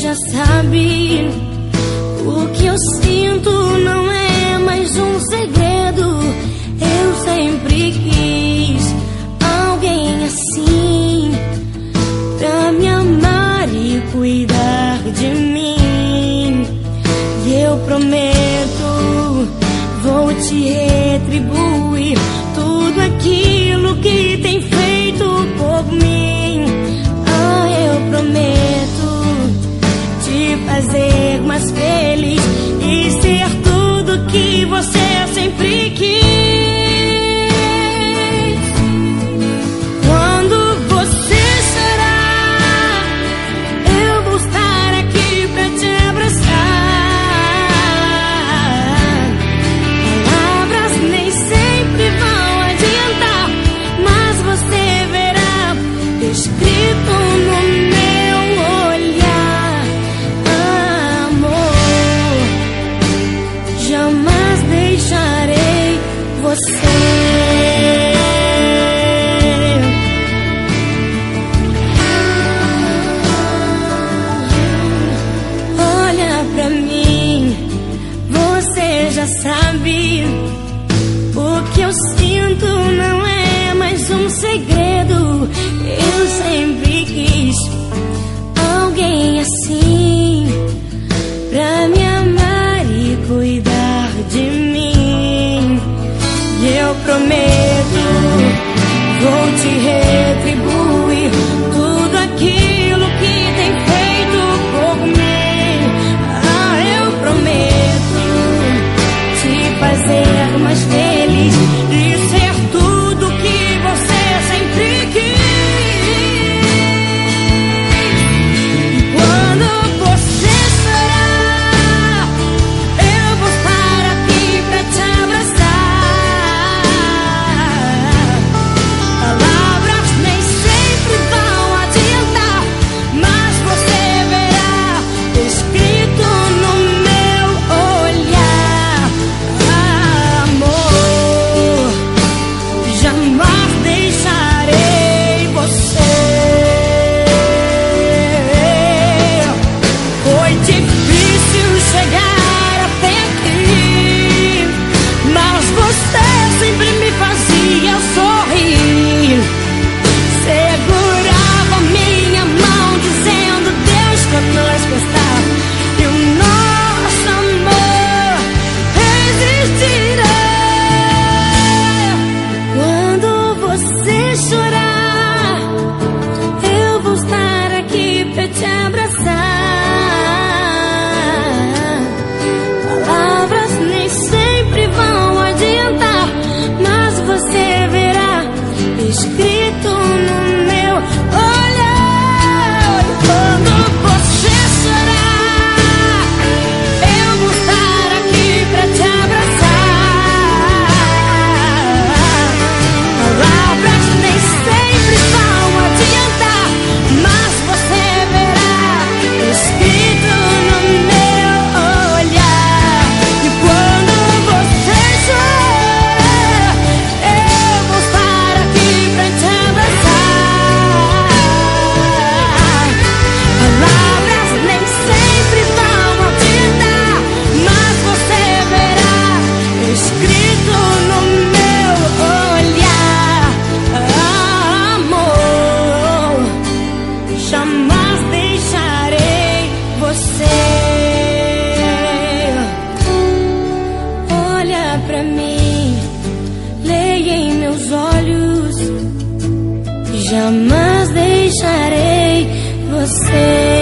já sabe o que eu sinto não é mais um segredo. Eu sempre quis alguém assim pra me amar e cuidar de mim. E eu prometo, vou te retribuir. medo, vou te revelar. foi difícil chegar. Jamais deixarei você.